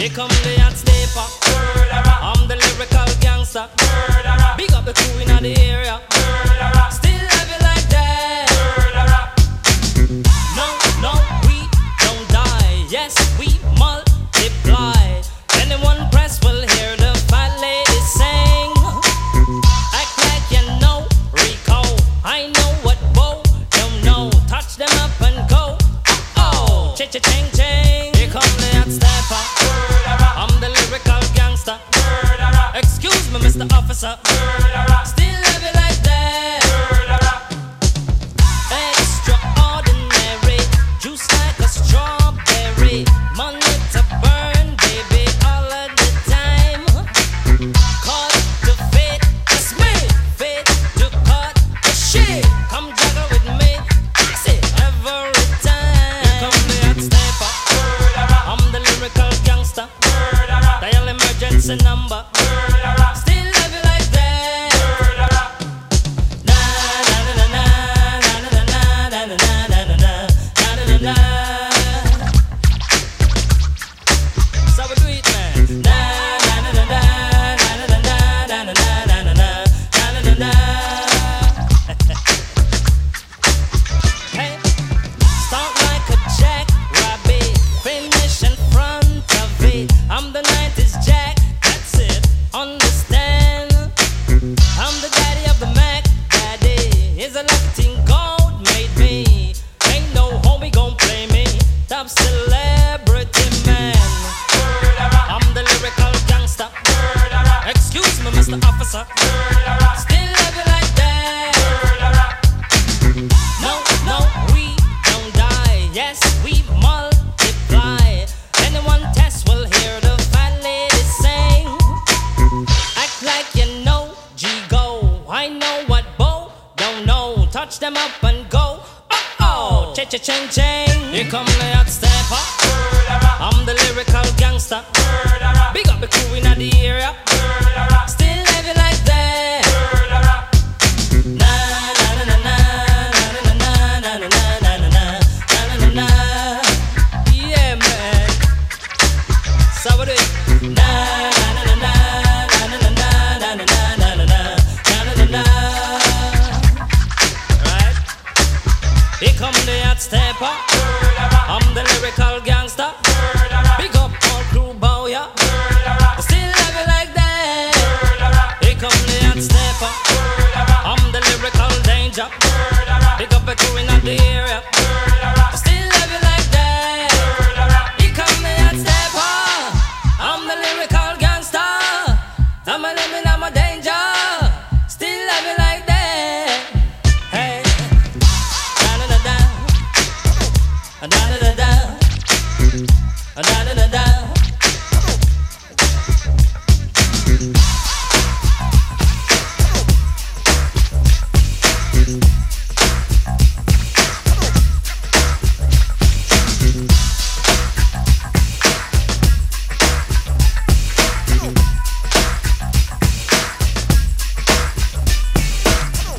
Here come the hot stepper. Mr. Officer. Still have it like that. Extraordinary, juice like a strawberry. Money to burn, baby, all of the time. That's me. To cut. Come juggle with me, every time. Come stepper. I'm the lyrical gangster. Dial emergency number. Still Yes, we multiply. Anyone test will hear the. Act like you know G-Go. I know what don't know. Touch them up and go. Oh oh, cha cha. Here come the hot stepper. I'm the lyrical gangster. Big up Here come the hot stepper. I'm the lyrical gangster. Big up all crew bow ya. Still have it like that. Here come the hot stepper. I'm the lyrical danger. Big up the crew in the area.